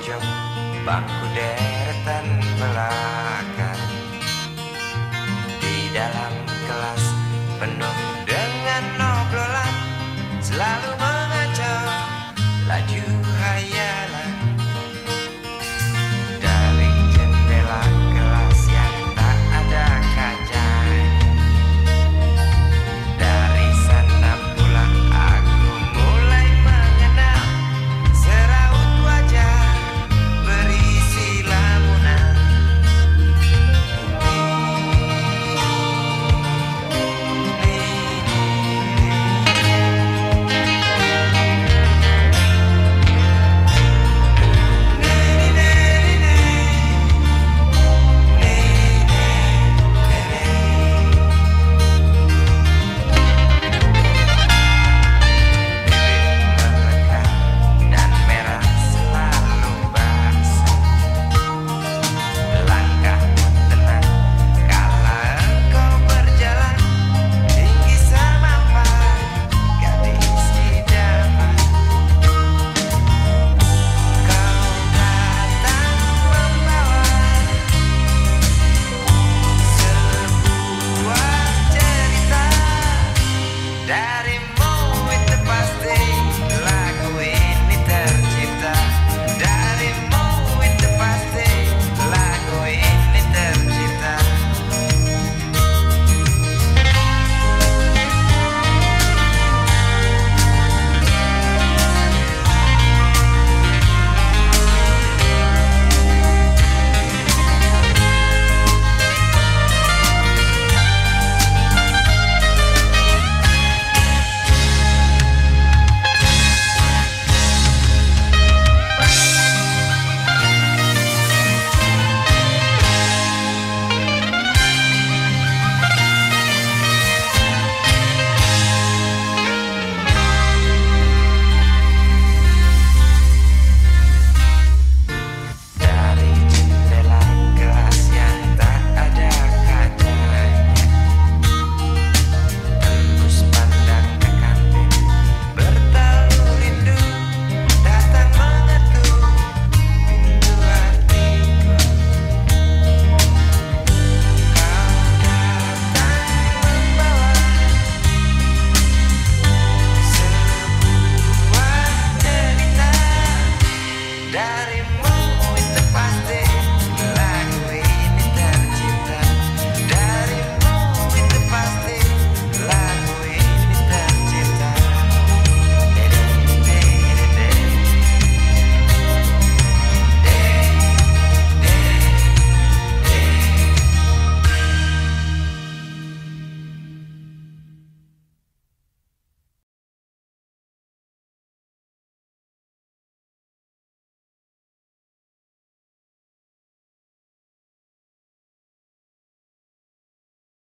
pojok bangku deretan belakang. Di dalam kelas penuh dengan obrolan Selalu pastel.